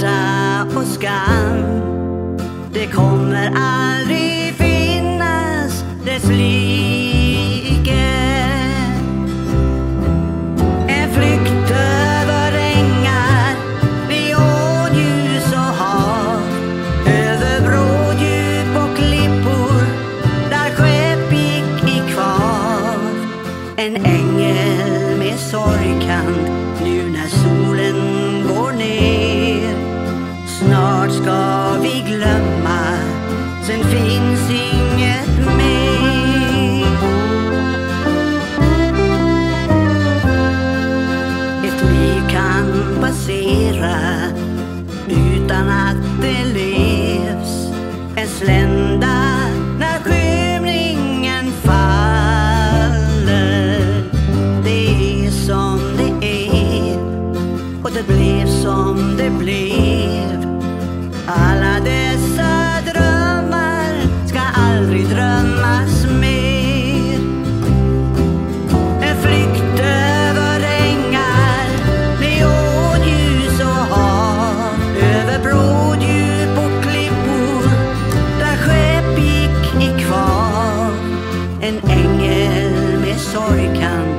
smärta och skam. Det kommer aldrig finnas dess like. En flykt över ängar, vid åljus och hav. Över bråddjup och klippor, där skepp gick i kvav. En ängel ska glömma, sen finns inget mer. Ett liv kan passera utan att det levs en slända när skymningen faller. Det är som det är och det blev som det blev. Alla dessa drömmar ska aldrig drömmas mer. En flykt över ängar med åljus och hav. Över bråddjup och klippor där skepp gick i kvav. En ängel med sorgkant